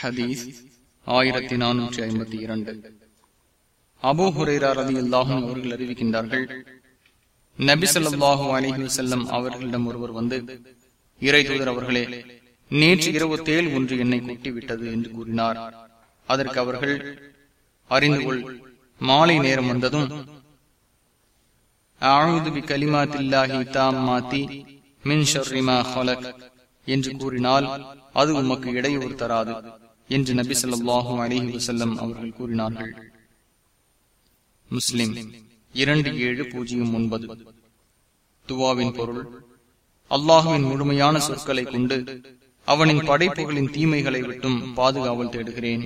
ஹதீஸ் ஆயிரத்தி நானூற்றி ஐம்பத்தி இரண்டு. அபோ ஹுரேரா ரதி அல்லாஹும் அவர்கள் அறிவிக்கின்றார்கள் நபிசல்லாஹு அலிஹி செல்லம் அவர்களிடம் ஒருவர் வந்து இறை தூதர் அவர்களே நேற்று இரவு தேல் ஒன்று என்னை கொட்டிவிட்டது என்று கூறினார். அதற்கு அவர்கள் அறிந்து கொள் மாலை நேரம் வந்ததும் ஆழுது கலிமாத்தில்லாஹி தாம் மாத்தி மின் ஷர்ரிமா ஹொலக் என்று கூறினால் அது உமக்கு இடையூறு தராது என்று நபி சொல்லாஹு அலிஹி வசல்லம் அவர்கள் கூறினார்கள். முஸ்லிம் இரண்டு ஏழு பூஜ்ஜியம் ஒன்பது. துவாவின் பொருள் அல்லாஹுவின் முழுமையான சொற்களை கொண்டு அவனின் படைப்புகளின் தீமைகளை விட்டும் பாதுகாவல் தேடுகிறேன்.